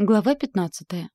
Глава 15.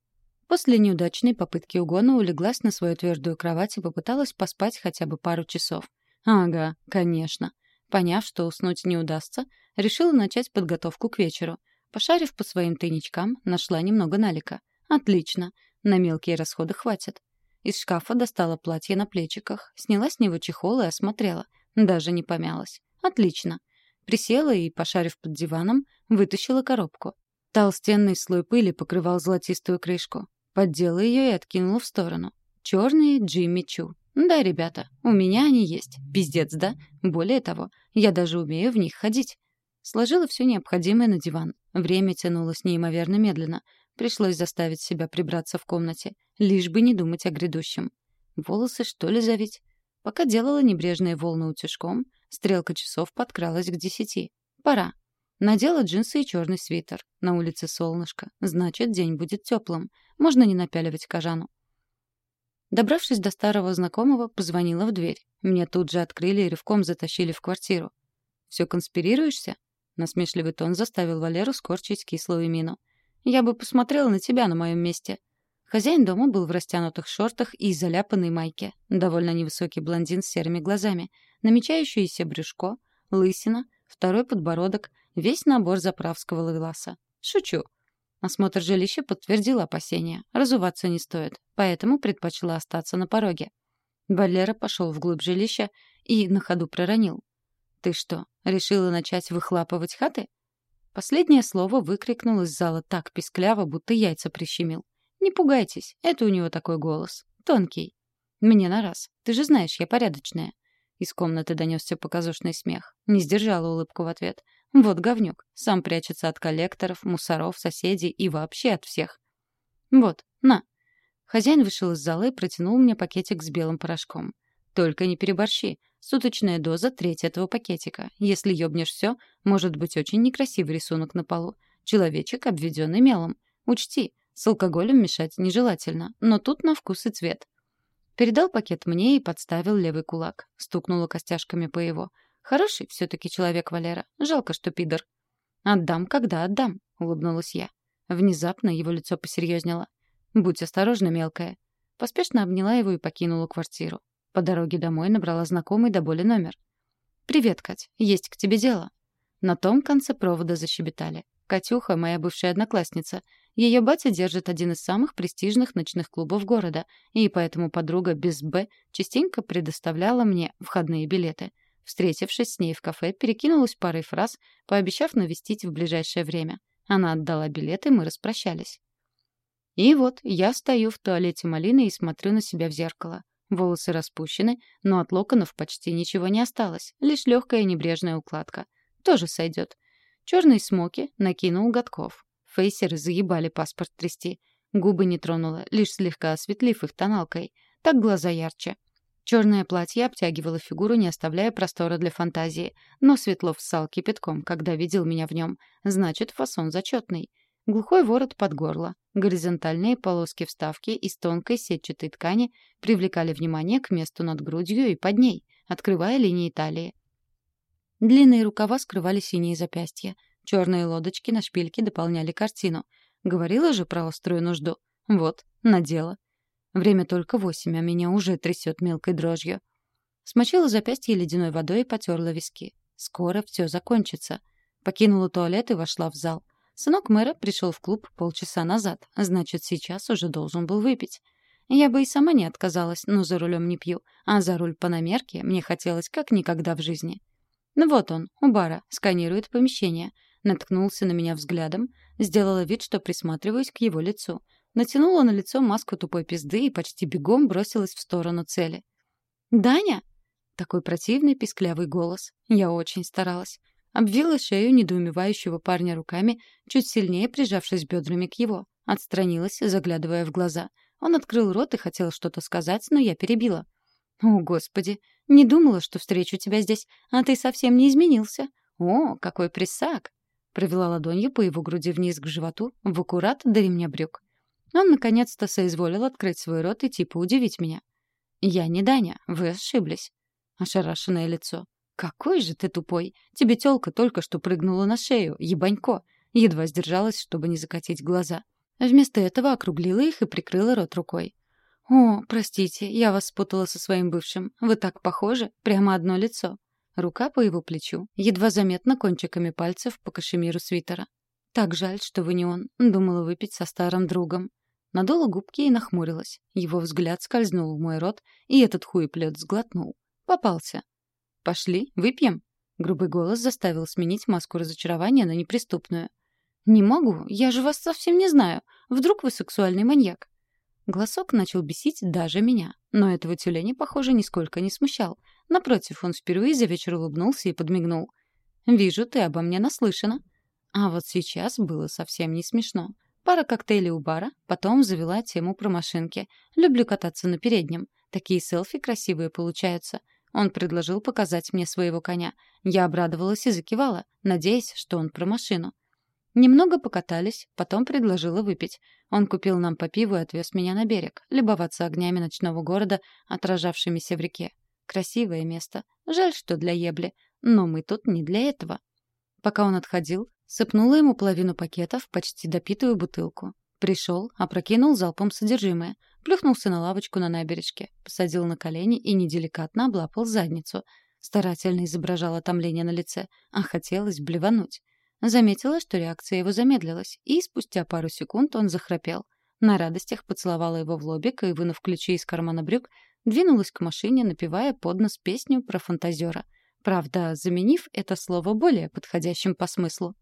После неудачной попытки угона улеглась на свою твердую кровать и попыталась поспать хотя бы пару часов. Ага, конечно. Поняв, что уснуть не удастся, решила начать подготовку к вечеру. Пошарив по своим тайничкам, нашла немного налика. Отлично. На мелкие расходы хватит. Из шкафа достала платье на плечиках, сняла с него чехол и осмотрела. Даже не помялась. Отлично. Присела и, пошарив под диваном, вытащила коробку. Толстенный слой пыли покрывал золотистую крышку. Поддела ее и откинула в сторону. Черные Джимми Чу. Да, ребята, у меня они есть. Пиздец, да? Более того, я даже умею в них ходить. Сложила все необходимое на диван. Время тянулось неимоверно медленно. Пришлось заставить себя прибраться в комнате, лишь бы не думать о грядущем. Волосы, что ли, завить? Пока делала небрежные волны утюжком, стрелка часов подкралась к десяти. Пора. Надела джинсы и черный свитер. На улице солнышко. Значит, день будет теплым. Можно не напяливать кожану. Добравшись до старого знакомого, позвонила в дверь. Мне тут же открыли и рывком затащили в квартиру. «Все конспирируешься?» Насмешливый тон заставил Валеру скорчить кислую мину. «Я бы посмотрела на тебя на моем месте». Хозяин дома был в растянутых шортах и заляпанной майке. Довольно невысокий блондин с серыми глазами. Намечающееся брюшко, лысина, второй подбородок — Весь набор заправского лавеласа. Шучу. Осмотр жилища подтвердил опасения. Разуваться не стоит, поэтому предпочла остаться на пороге. Валера пошел вглубь жилища и на ходу проронил. «Ты что, решила начать выхлапывать хаты?» Последнее слово выкрикнул из зала так пискляво, будто яйца прищемил. «Не пугайтесь, это у него такой голос. Тонкий. Мне на раз. Ты же знаешь, я порядочная». Из комнаты донесся показушный смех. Не сдержала улыбку в ответ. Вот говнюк. Сам прячется от коллекторов, мусоров, соседей и вообще от всех. Вот, на. Хозяин вышел из зала и протянул мне пакетик с белым порошком. Только не переборщи. Суточная доза треть этого пакетика. Если ёбнешь все, может быть очень некрасивый рисунок на полу. Человечек, обведенный мелом. Учти, с алкоголем мешать нежелательно, но тут на вкус и цвет. Передал пакет мне и подставил левый кулак. Стукнула костяшками по его. Хороший все-таки человек Валера. Жалко, что пидор. «Отдам, когда отдам», — улыбнулась я. Внезапно его лицо посерьезнело. «Будь осторожна, мелкая». Поспешно обняла его и покинула квартиру. По дороге домой набрала знакомый до боли номер. «Привет, Кать. Есть к тебе дело». На том конце провода защебетали. Катюха — моя бывшая одноклассница. Ее батя держит один из самых престижных ночных клубов города, и поэтому подруга без «Б» частенько предоставляла мне входные билеты — Встретившись с ней в кафе, перекинулась парой фраз, пообещав навестить в ближайшее время. Она отдала билеты, мы распрощались. И вот я стою в туалете малины и смотрю на себя в зеркало. Волосы распущены, но от локонов почти ничего не осталось, лишь легкая небрежная укладка. Тоже сойдет. Черные смоки накинул Годков. Фейсеры заебали паспорт трясти. Губы не тронула, лишь слегка осветлив их тоналкой. Так глаза ярче. Черное платье обтягивало фигуру, не оставляя простора для фантазии. Но Светлов ссал кипятком, когда видел меня в нем. Значит, фасон зачетный. Глухой ворот под горло. Горизонтальные полоски вставки из тонкой сетчатой ткани привлекали внимание к месту над грудью и под ней, открывая линии талии. Длинные рукава скрывали синие запястья. Черные лодочки на шпильке дополняли картину. Говорила же про острую нужду. Вот, надела. Время только восемь, а меня уже трясет мелкой дрожью. Смочила запястье ледяной водой и потерла виски. Скоро все закончится. Покинула туалет и вошла в зал. Сынок мэра пришел в клуб полчаса назад, значит, сейчас уже должен был выпить. Я бы и сама не отказалась, но за рулем не пью, а за руль по намерке мне хотелось как никогда в жизни. Ну вот он, у бара, сканирует помещение. Наткнулся на меня взглядом, сделала вид, что присматриваюсь к его лицу. Натянула на лицо маску тупой пизды и почти бегом бросилась в сторону цели. «Даня?» Такой противный писклявый голос. Я очень старалась. Обвила шею недоумевающего парня руками, чуть сильнее прижавшись бедрами к его. Отстранилась, заглядывая в глаза. Он открыл рот и хотел что-то сказать, но я перебила. «О, Господи! Не думала, что встречу тебя здесь, а ты совсем не изменился. О, какой прессак!» Провела ладонью по его груди вниз к животу, в аккурат до ремня брюк. Он наконец-то соизволил открыть свой рот и типа удивить меня. «Я не Даня, вы ошиблись». Ошарашенное лицо. «Какой же ты тупой! Тебе тёлка только что прыгнула на шею, ебанько!» Едва сдержалась, чтобы не закатить глаза. Вместо этого округлила их и прикрыла рот рукой. «О, простите, я вас спутала со своим бывшим. Вы так похожи, прямо одно лицо». Рука по его плечу, едва заметно кончиками пальцев по кашемиру свитера. «Так жаль, что вы не он. Думала выпить со старым другом». Надула губки и нахмурилась. Его взгляд скользнул в мой рот, и этот хуеплет сглотнул. Попался. «Пошли, выпьем?» Грубый голос заставил сменить маску разочарования на неприступную. «Не могу, я же вас совсем не знаю. Вдруг вы сексуальный маньяк?» Голосок начал бесить даже меня, но этого тюленя, похоже, нисколько не смущал. Напротив, он впервые за вечер улыбнулся и подмигнул. «Вижу, ты обо мне наслышана». А вот сейчас было совсем не смешно. Пара коктейлей у бара, потом завела тему про машинки. Люблю кататься на переднем. Такие селфи красивые получаются. Он предложил показать мне своего коня. Я обрадовалась и закивала, надеясь, что он про машину. Немного покатались, потом предложила выпить. Он купил нам по пиву и отвез меня на берег, любоваться огнями ночного города, отражавшимися в реке. Красивое место. Жаль, что для ебли. Но мы тут не для этого. Пока он отходил, сыпнула ему половину пакета в почти допитую бутылку. Пришел, опрокинул залпом содержимое, плюхнулся на лавочку на набережке, посадил на колени и неделикатно облапал задницу. Старательно изображал отомление на лице, а хотелось блевануть. Заметила, что реакция его замедлилась, и спустя пару секунд он захрапел. На радостях поцеловала его в лобик и, вынув ключи из кармана брюк, двинулась к машине, напевая под нос песню про фантазера. Правда, заменив это слово более подходящим по смыслу.